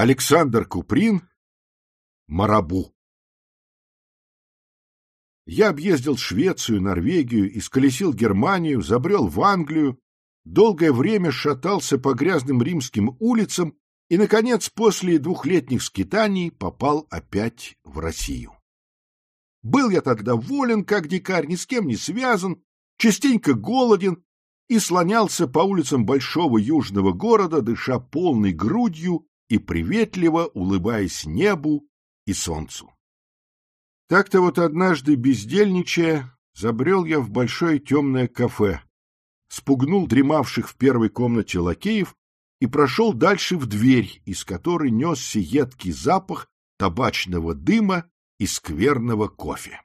Александр Куприн Марабу Я объездил Швецию, Норвегию, исколесил Германию, забрел в Англию, долгое время шатался по грязным римским улицам и, наконец, после двухлетних скитаний попал опять в Россию. Был я тогда волен, как дикарь, ни с кем не связан, частенько голоден и слонялся по улицам большого южного города, дыша полной грудью и приветливо улыбаясь небу и солнцу. Так-то вот однажды, бездельничая, забрел я в большое темное кафе, спугнул дремавших в первой комнате лакеев и прошел дальше в дверь, из которой несся едкий запах табачного дыма и скверного кофе.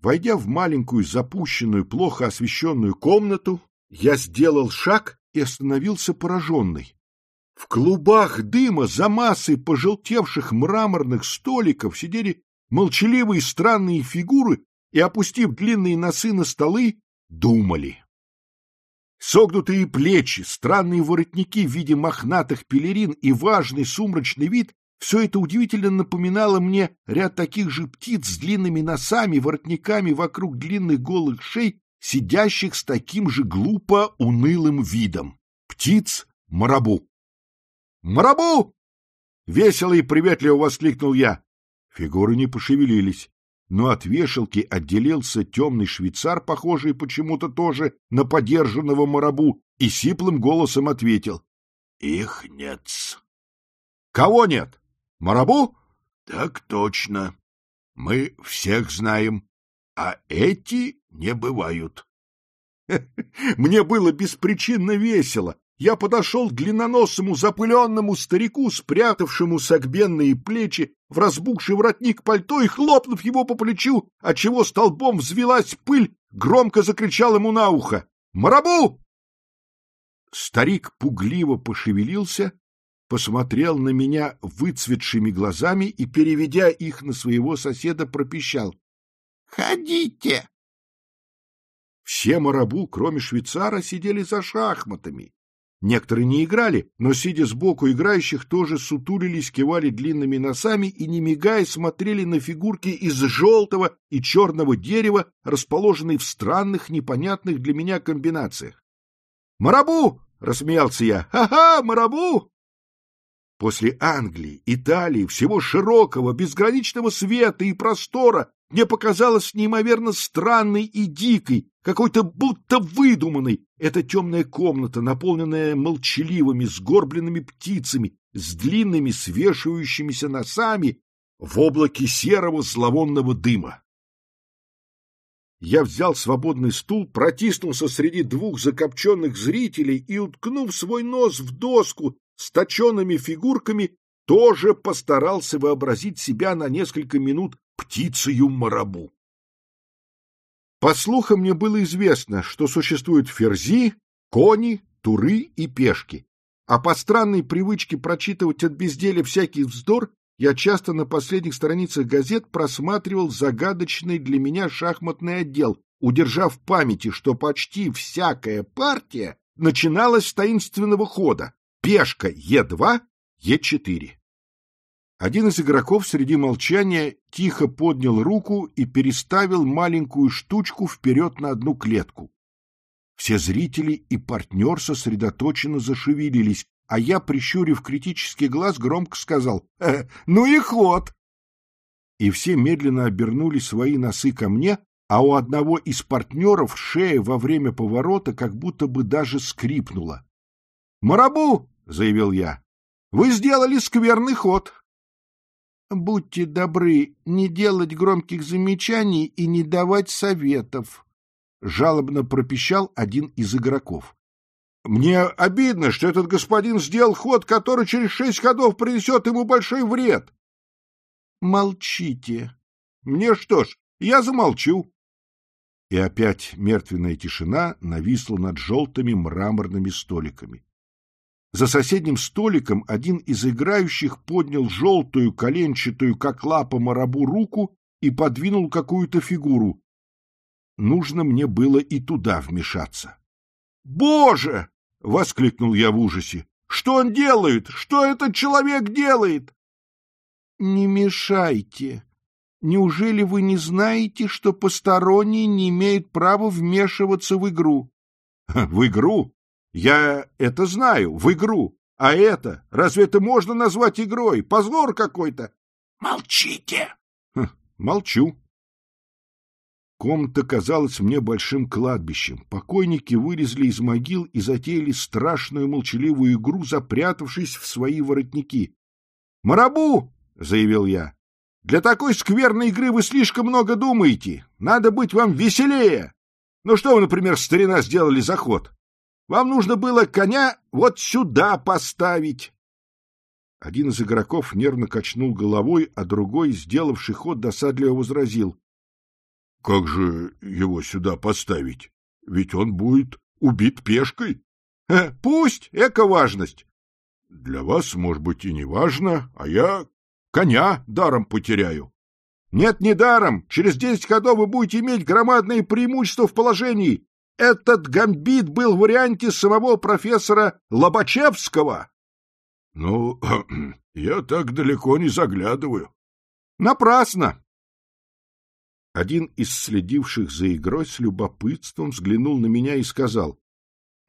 Войдя в маленькую запущенную, плохо освещенную комнату, я сделал шаг и остановился пораженный. В клубах дыма за массой пожелтевших мраморных столиков сидели молчаливые странные фигуры и, опустив длинные носы на столы, думали. Согнутые плечи, странные воротники в виде мохнатых пелерин и важный сумрачный вид — все это удивительно напоминало мне ряд таких же птиц с длинными носами, воротниками вокруг длинных голых шей, сидящих с таким же глупо унылым видом. Птиц марабу. Весело и приветливо воскликнул я. Фигуры не пошевелились но от вешалки отделился темный швейцар, похожий почему-то тоже на подержанного марабу, и сиплым голосом ответил. — Их нет. — Кого нет? Марабу? — Так точно. Мы всех знаем, а эти не бывают. Мне было беспричинно весело я подошел к длинноносому запыленному старику, спрятавшему согбенные плечи в разбухший воротник пальто и, хлопнув его по плечу, отчего столбом взвелась пыль, громко закричал ему на ухо «Марабу!». Старик пугливо пошевелился, посмотрел на меня выцветшими глазами и, переведя их на своего соседа, пропищал «Ходите!». Все марабу, кроме швейцара, сидели за шахматами. Некоторые не играли, но, сидя сбоку играющих, тоже сутулились, кивали длинными носами и, не мигая, смотрели на фигурки из желтого и черного дерева, расположенные в странных, непонятных для меня комбинациях. «Марабу!» — рассмеялся я. «Ха-ха, марабу!» После Англии, Италии, всего широкого, безграничного света и простора мне показалось неимоверно странной и дикой, какой-то будто выдуманной, эта темная комната, наполненная молчаливыми, сгорбленными птицами, с длинными свешивающимися носами в облаке серого зловонного дыма. Я взял свободный стул, протиснулся среди двух закопченных зрителей и, уткнув свой нос в доску с точенными фигурками, тоже постарался вообразить себя на несколько минут птицею марабу. По слухам мне было известно, что существуют ферзи, кони, туры и пешки, а по странной привычке прочитывать от безделия всякий вздор я часто на последних страницах газет просматривал загадочный для меня шахматный отдел, удержав в памяти, что почти всякая партия начиналась с таинственного хода пешка Е2, Е4. Один из игроков среди молчания тихо поднял руку и переставил маленькую штучку вперед на одну клетку. Все зрители и партнер сосредоточенно зашевелились, а я, прищурив критический глаз, громко сказал э, «Ну и ход!» И все медленно обернули свои носы ко мне, а у одного из партнеров шея во время поворота как будто бы даже скрипнула. «Марабу!» — заявил я. «Вы сделали скверный ход!» Будьте добры не делать громких замечаний и не давать советов, — жалобно пропищал один из игроков. — Мне обидно, что этот господин сделал ход, который через шесть ходов принесет ему большой вред. — Молчите. — Мне что ж, я замолчу. И опять мертвенная тишина нависла над желтыми мраморными столиками. За соседним столиком один из играющих поднял желтую, коленчатую, как лапа марабу, руку и подвинул какую-то фигуру. Нужно мне было и туда вмешаться. «Боже!» — воскликнул я в ужасе. Что он делает? Что этот человек делает? Не мешайте. Неужели вы не знаете, что посторонний не имеет права вмешиваться в игру? В игру? Я это знаю, в игру. А это, разве это можно назвать игрой? Позор какой-то. Молчите. Молчу. Комната казалась мне большим кладбищем. Покойники вылезли из могил и затеяли страшную молчаливую игру, запрятавшись в свои воротники. «Марабу!» — заявил я. «Для такой скверной игры вы слишком много думаете. Надо быть вам веселее. Ну что вы, например, старина сделали заход? Вам нужно было коня вот сюда поставить». Один из игроков нервно качнул головой, а другой, сделавший ход, досадливо возразил. Как же его сюда поставить? Ведь он будет убит пешкой. Э, пусть, эко-важность. Для вас, может быть, и не важно, а я коня даром потеряю. Нет, не даром. Через десять ходов вы будете иметь громадные преимущества в положении. Этот гамбит был в варианте самого профессора Лобачевского. Ну, я так далеко не заглядываю. Напрасно. Один из следивших за игрой с любопытством взглянул на меня и сказал.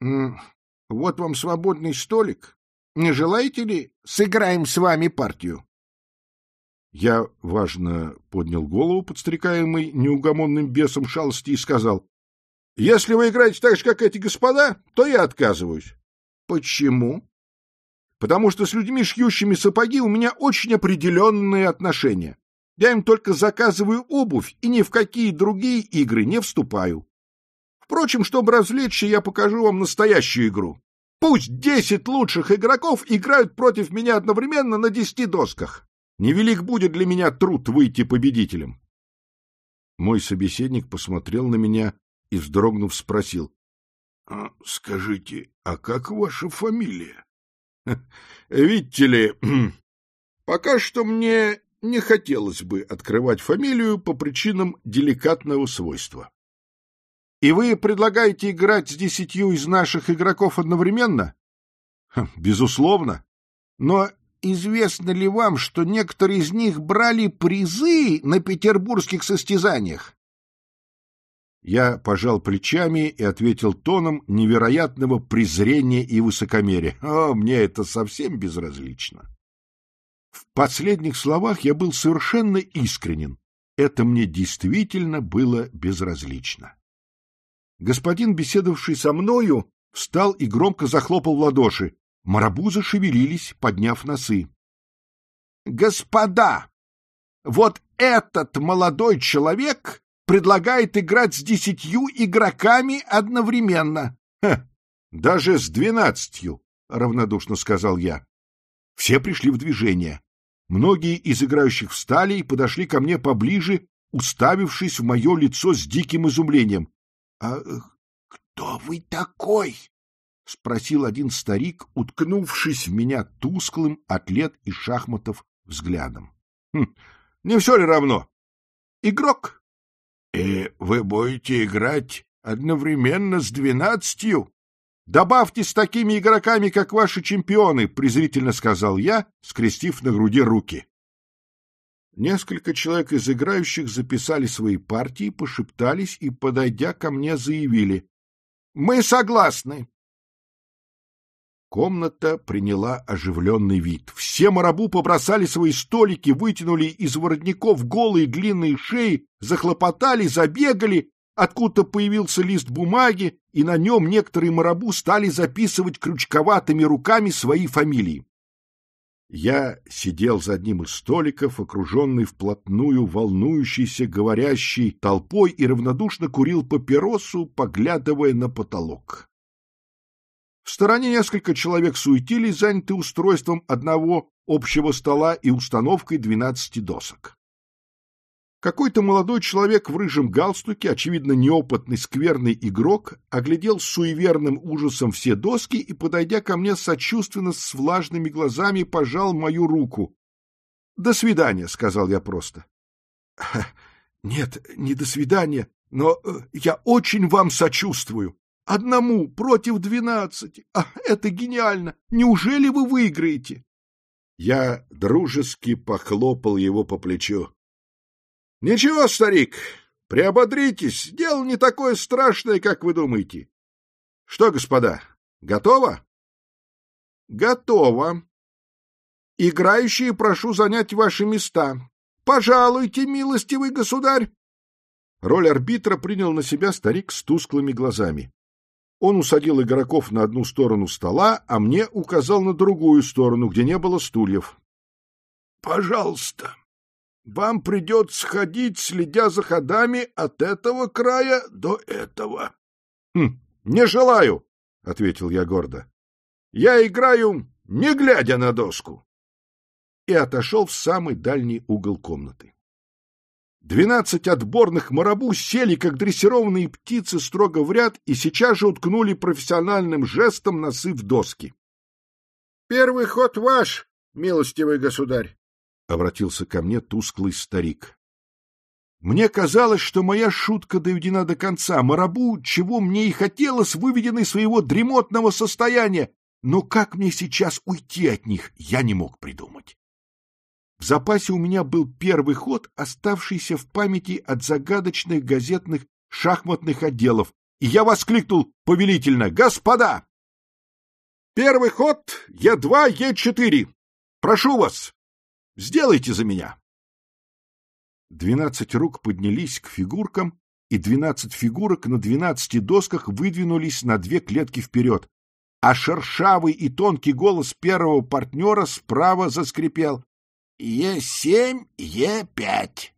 — Вот вам свободный столик. Не желаете ли сыграем с вами партию? Я, важно, поднял голову, подстрекаемый неугомонным бесом шалости, и сказал. — Если вы играете так же, как эти господа, то я отказываюсь. — Почему? — Потому что с людьми, шьющими сапоги, у меня очень определенные отношения. Я им только заказываю обувь и ни в какие другие игры не вступаю. Впрочем, чтобы развлечься, я покажу вам настоящую игру. Пусть десять лучших игроков играют против меня одновременно на десяти досках. Невелик будет для меня труд выйти победителем. Мой собеседник посмотрел на меня и, вздрогнув, спросил. «А, — Скажите, а как ваша фамилия? — Видите ли, пока что мне не хотелось бы открывать фамилию по причинам деликатного свойства. И вы предлагаете играть с десятью из наших игроков одновременно? Хм, безусловно. Но известно ли вам, что некоторые из них брали призы на петербургских состязаниях? Я пожал плечами и ответил тоном невероятного презрения и высокомерия. О, мне это совсем безразлично. В последних словах я был совершенно искренен. Это мне действительно было безразлично. Господин, беседовавший со мною, встал и громко захлопал в ладоши. Марабузы шевелились, подняв носы. — Господа, вот этот молодой человек предлагает играть с десятью игроками одновременно. — Даже с двенадцатью, — равнодушно сказал я. Все пришли в движение. Многие из играющих встали и подошли ко мне поближе, уставившись в мое лицо с диким изумлением. — А э, кто вы такой? — спросил один старик, уткнувшись в меня тусклым атлет из шахматов взглядом. Хм, — Не все ли равно? — Игрок. — И вы будете играть одновременно с двенадцатью? Добавьте с такими игроками, как ваши чемпионы, презрительно сказал я, скрестив на груди руки. Несколько человек из играющих записали свои партии, пошептались и, подойдя ко мне, заявили. — Мы согласны. Комната приняла оживленный вид. Все марабу побросали свои столики, вытянули из воротников голые длинные шеи, захлопотали, забегали, Откуда-то появился лист бумаги, и на нем некоторые марабу стали записывать крючковатыми руками свои фамилии. Я сидел за одним из столиков, окруженный вплотную волнующейся, говорящей толпой, и равнодушно курил папиросу, поглядывая на потолок. В стороне несколько человек суетились, заняты устройством одного общего стола и установкой двенадцати досок. Какой-то молодой человек в рыжем галстуке, очевидно неопытный скверный игрок, оглядел с суеверным ужасом все доски и, подойдя ко мне сочувственно с влажными глазами, пожал мою руку. — До свидания, — сказал я просто. — Нет, не до свидания, но э, я очень вам сочувствую. Одному против двенадцати. А, это гениально! Неужели вы выиграете? Я дружески похлопал его по плечу. — Ничего, старик, приободритесь, дело не такое страшное, как вы думаете. Что, господа, готово? — Готово. Играющие прошу занять ваши места. Пожалуйте, милостивый государь. Роль арбитра принял на себя старик с тусклыми глазами. Он усадил игроков на одну сторону стола, а мне указал на другую сторону, где не было стульев. — Пожалуйста, вам придется ходить, следя за ходами от этого края до этого. — Хм, не желаю, — ответил я гордо. — Я играю, не глядя на доску. И отошел в самый дальний угол комнаты. Двенадцать отборных марабу сели, как дрессированные птицы, строго в ряд и сейчас же уткнули профессиональным жестом носы в доски. — Первый ход ваш, милостивый государь! — обратился ко мне тусклый старик. Мне казалось, что моя шутка доведена до конца. Марабу, чего мне и хотелось, выведены из своего дремотного состояния. Но как мне сейчас уйти от них, я не мог придумать. В запасе у меня был первый ход, оставшийся в памяти от загадочных газетных шахматных отделов, и я воскликнул повелительно «Господа! Первый ход Е2, Е4. Прошу вас, сделайте за меня!» Двенадцать рук поднялись к фигуркам, и двенадцать фигурок на двенадцати досках выдвинулись на две клетки вперед, а шершавый и тонкий голос первого партнера справа заскрипел. Е7, Е5.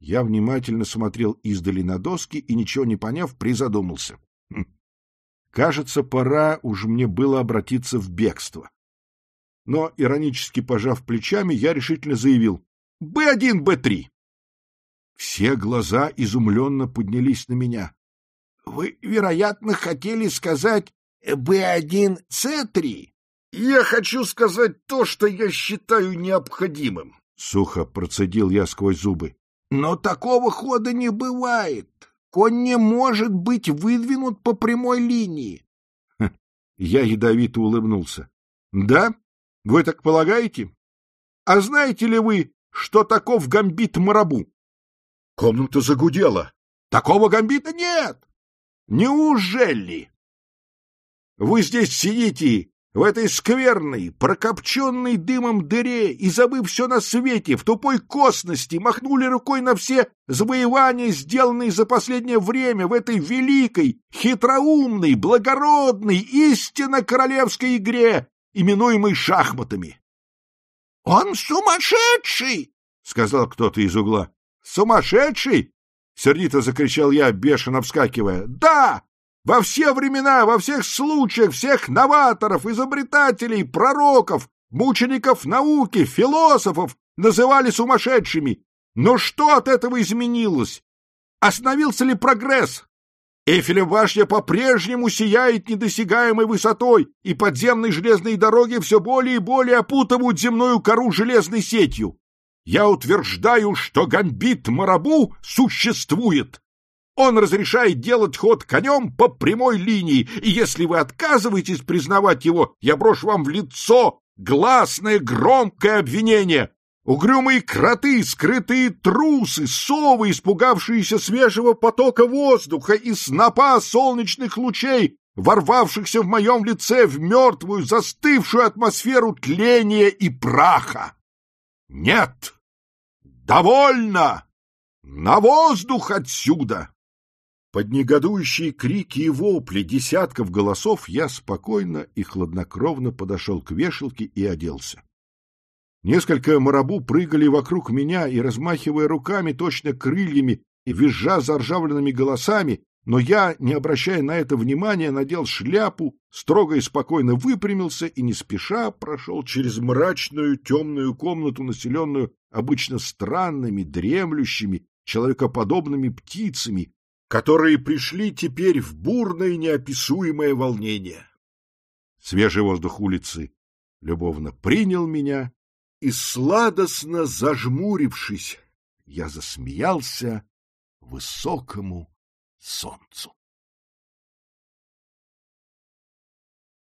Я внимательно смотрел издали на доски и, ничего не поняв, призадумался. Хм. Кажется, пора уж мне было обратиться в бегство. Но, иронически пожав плечами, я решительно заявил «Б1, Б3». Все глаза изумленно поднялись на меня. — Вы, вероятно, хотели сказать «Б1, С3»? Я хочу сказать то, что я считаю необходимым. Сухо процедил я сквозь зубы. Но такого хода не бывает. Конь не может быть выдвинут по прямой линии. Я ядовито улыбнулся. Да? Вы так полагаете? А знаете ли вы, что таков гамбит Марабу? Комната загудела. Такого гамбита нет. Неужели? Вы здесь сидите в этой скверной, прокопченной дымом дыре и, забыв все на свете, в тупой косности, махнули рукой на все завоевания, сделанные за последнее время в этой великой, хитроумной, благородной, истинно королевской игре, именуемой шахматами. — Он сумасшедший! — сказал кто-то из угла. — Сумасшедший? — сердито закричал я, бешено вскакивая. — Да! Во все времена, во всех случаях, всех новаторов, изобретателей, пророков, мучеников науки, философов называли сумасшедшими. Но что от этого изменилось? Остановился ли прогресс? Эйфелева башня по-прежнему сияет недосягаемой высотой, и подземные железные дороги все более и более опутывают земную кору железной сетью. Я утверждаю, что гамбит Марабу существует. Он разрешает делать ход конем по прямой линии, и если вы отказываетесь признавать его, я брошу вам в лицо гласное громкое обвинение. Угрюмые кроты, скрытые трусы, совы, испугавшиеся свежего потока воздуха и снопа солнечных лучей, ворвавшихся в моем лице в мертвую, застывшую атмосферу тления и праха. Нет! Довольно! На воздух отсюда! Под негодующие крики и вопли десятков голосов я спокойно и хладнокровно подошел к вешалке и оделся. Несколько марабу прыгали вокруг меня и, размахивая руками, точно крыльями и визжа заржавленными голосами, но я, не обращая на это внимания, надел шляпу, строго и спокойно выпрямился и не спеша прошел через мрачную темную комнату, населенную обычно странными, дремлющими, человекоподобными птицами, которые пришли теперь в бурное неописуемое волнение. Свежий воздух улицы любовно принял меня, и, сладостно зажмурившись, я засмеялся высокому солнцу.